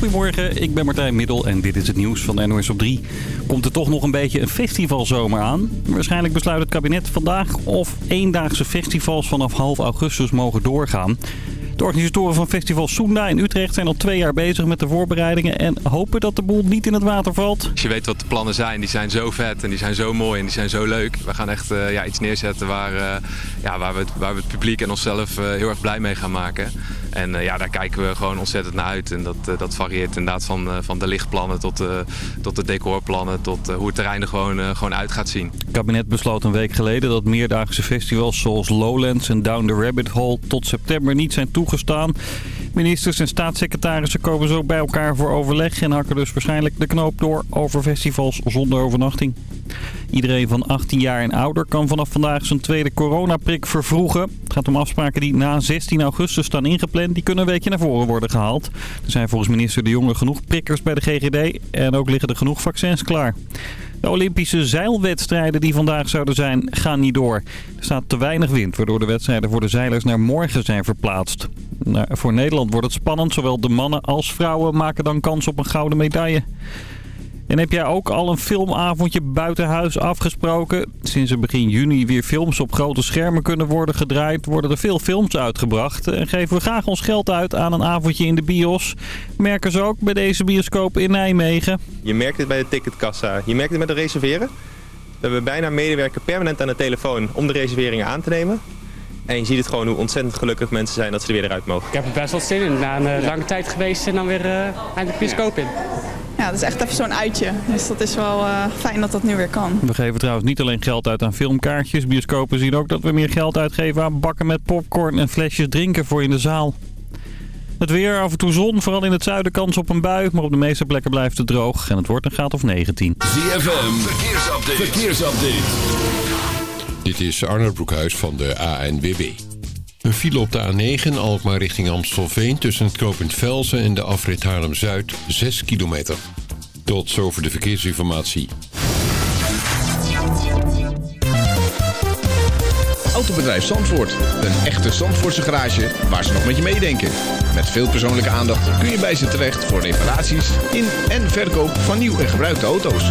Goedemorgen, ik ben Martijn Middel en dit is het nieuws van NOS op 3. Komt er toch nog een beetje een festivalzomer aan? Waarschijnlijk besluit het kabinet vandaag of eendaagse festivals vanaf half augustus mogen doorgaan. De organisatoren van festival Soenda in Utrecht zijn al twee jaar bezig met de voorbereidingen en hopen dat de boel niet in het water valt. Als je weet wat de plannen zijn, die zijn zo vet en die zijn zo mooi en die zijn zo leuk. We gaan echt uh, ja, iets neerzetten waar, uh, ja, waar, we het, waar we het publiek en onszelf uh, heel erg blij mee gaan maken. En ja, daar kijken we gewoon ontzettend naar uit. En dat, dat varieert inderdaad van, van de lichtplannen tot, tot de decorplannen, tot hoe het terrein er gewoon, gewoon uit gaat zien. Het kabinet besloot een week geleden dat meerdaagse festivals zoals Lowlands en Down the Rabbit Hole tot september niet zijn toegestaan. Ministers en staatssecretarissen komen zo bij elkaar voor overleg en hakken dus waarschijnlijk de knoop door over festivals zonder overnachting. Iedereen van 18 jaar en ouder kan vanaf vandaag zijn tweede coronaprik vervroegen. Het gaat om afspraken die na 16 augustus staan ingepland. Die kunnen een weekje naar voren worden gehaald. Er zijn volgens minister De Jonge genoeg prikkers bij de GGD en ook liggen er genoeg vaccins klaar. De Olympische zeilwedstrijden die vandaag zouden zijn, gaan niet door. Er staat te weinig wind, waardoor de wedstrijden voor de zeilers naar morgen zijn verplaatst. Voor Nederland wordt het spannend. Zowel de mannen als vrouwen maken dan kans op een gouden medaille. En heb jij ook al een filmavondje buiten huis afgesproken? Sinds begin juni weer films op grote schermen kunnen worden gedraaid... worden er veel films uitgebracht. En geven we graag ons geld uit aan een avondje in de bios. Merken ze ook bij deze bioscoop in Nijmegen. Je merkt het bij de ticketkassa. Je merkt het met het reserveren. We hebben bijna medewerker permanent aan de telefoon om de reserveringen aan te nemen. En je ziet het gewoon hoe ontzettend gelukkig mensen zijn dat ze er weer eruit mogen. Ik heb er best wel zin in. Na een uh, lange tijd geweest en dan weer uh, eindelijk bioscoop in. Ja, dat is echt even zo'n uitje. Dus dat is wel uh, fijn dat dat nu weer kan. We geven trouwens niet alleen geld uit aan filmkaartjes. Bioscopen zien ook dat we meer geld uitgeven aan bakken met popcorn en flesjes drinken voor in de zaal. Het weer, af en toe zon, vooral in het zuiden kans op een bui. Maar op de meeste plekken blijft het droog en het wordt een graad of 19. ZFM, verkeersupdate. verkeersupdate. Dit is Arnold Broekhuis van de ANWB. Een file op de A9 Alkmaar richting Amstelveen... tussen het knooppunt Velsen en de afrit Haarlem-Zuid, 6 kilometer. Tot zover de verkeersinformatie. Autobedrijf Zandvoort. Een echte Zandvoortse garage waar ze nog met je meedenken. Met veel persoonlijke aandacht kun je bij ze terecht... voor reparaties in en verkoop van nieuw en gebruikte auto's.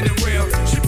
keeping real. She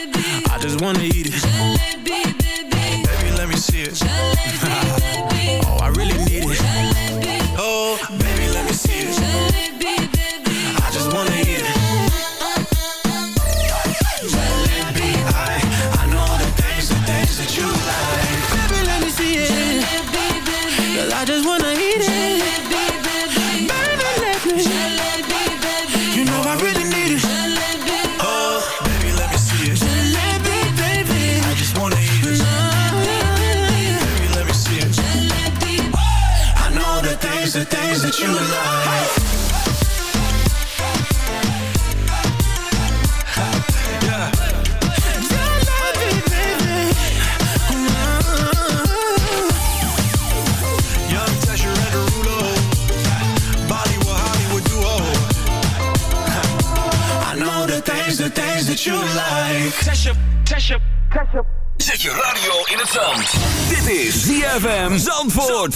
just wanna eat it. Baby, let me see it. oh, I really need it. Oh, you like. the things that you like. Zet je. Radio in het zand. Dit is ZFM Zandvoort.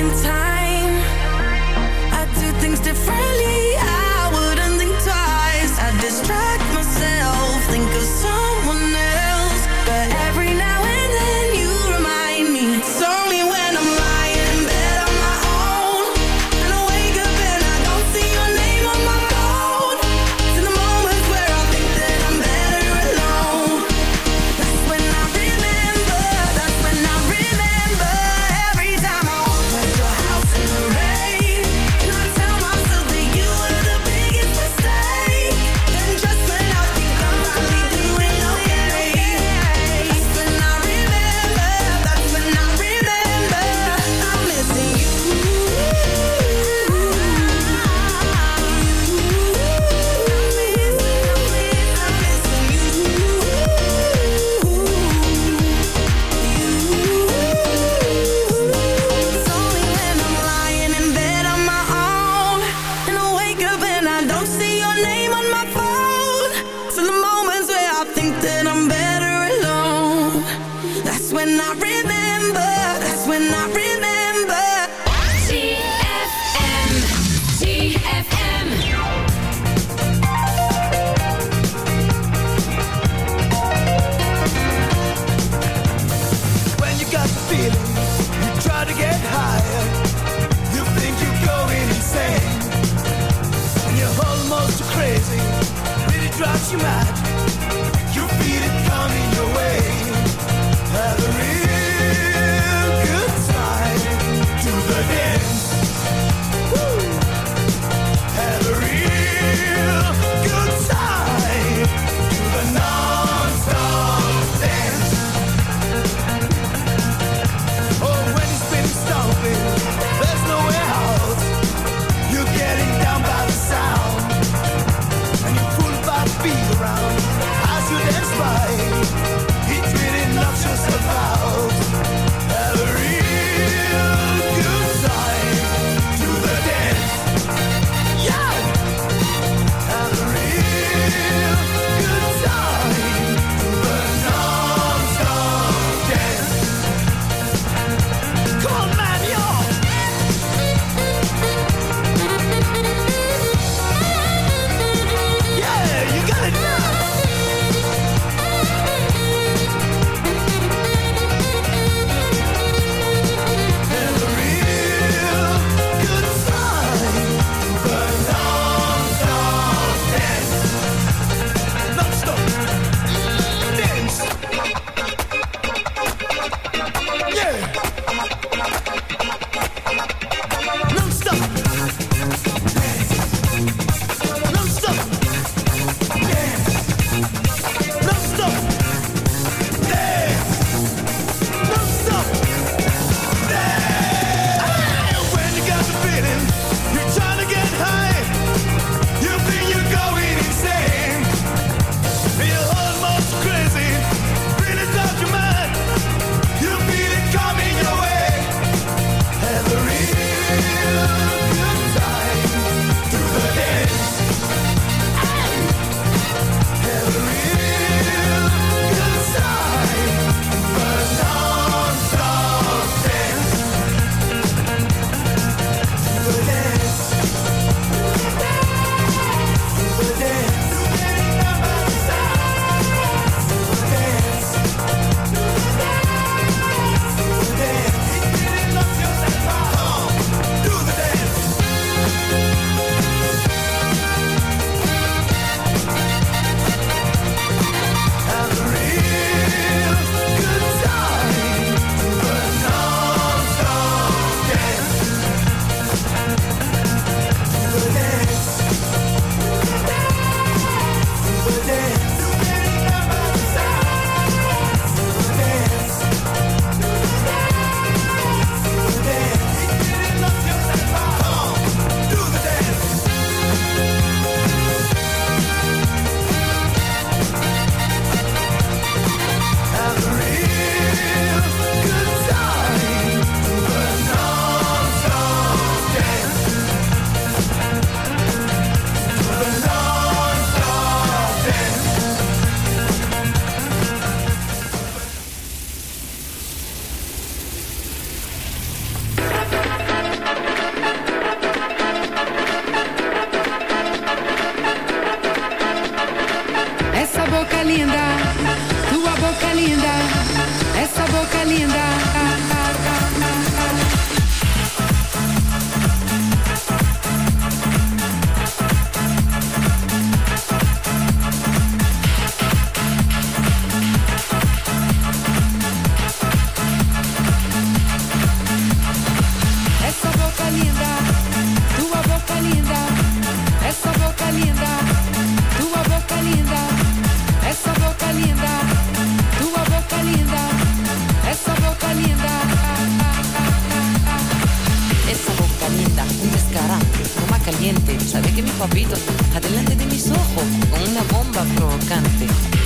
in time.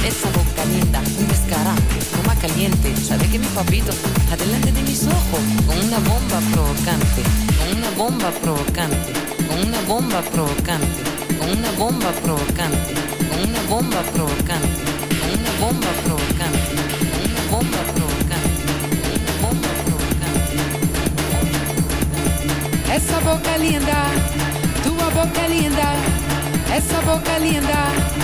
Esa boca linda, un descarado, coma caliente. Sabe que mi papito está delante de mis ojos con una bomba provocante, con una bomba provocante, con una bomba provocante, con una bomba provocante, con una bomba provocante, con una bomba provocante, con una bomba provocante, con una bomba provocante. Esa boca linda, tu boca linda, esa boca linda.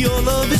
Your love is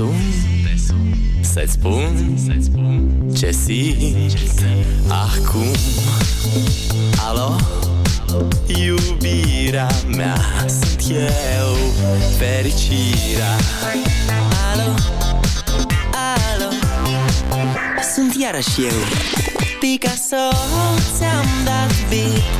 sun, să-ți spun ce simt acum. Alo, iubirea mea Sunt eu, fericirea. Alo, alo? Sunt iarăși eu. Picasso Ți-am dat beat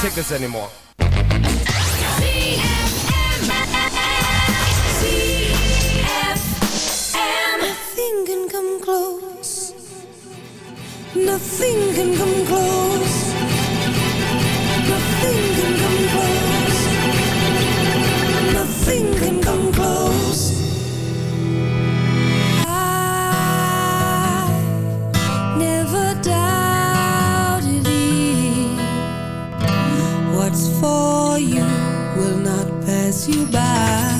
can't take this anymore. Nothing can come close. Nothing can come close. Nothing can come close. Nothing desce o.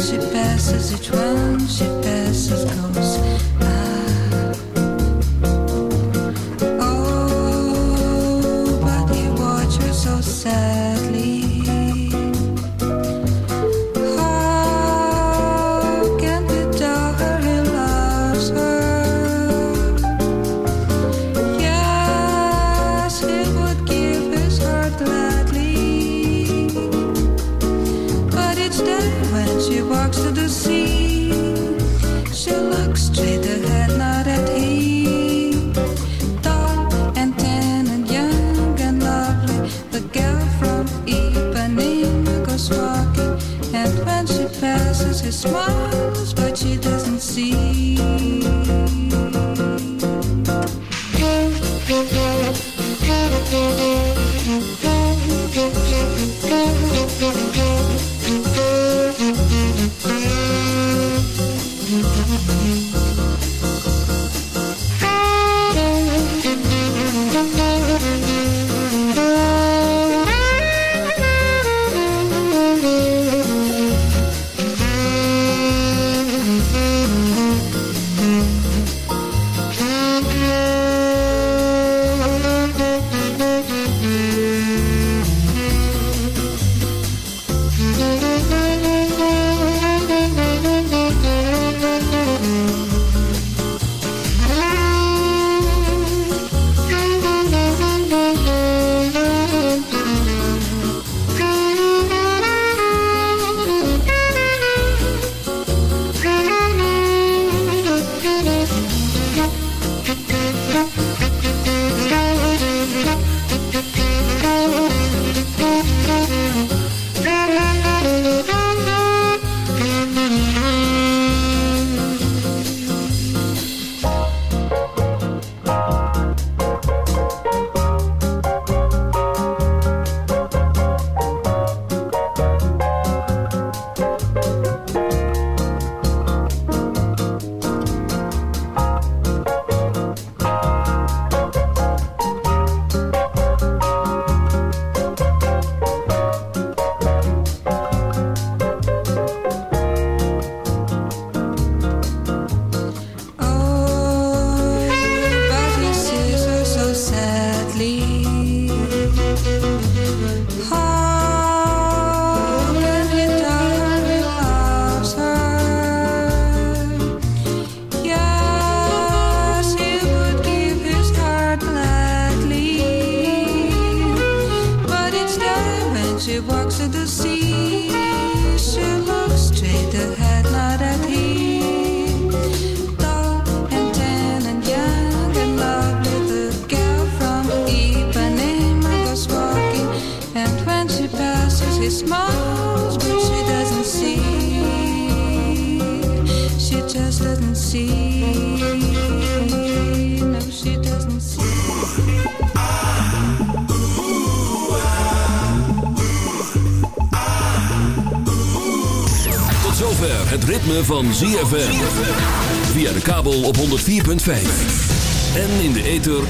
She passes, each one she passes.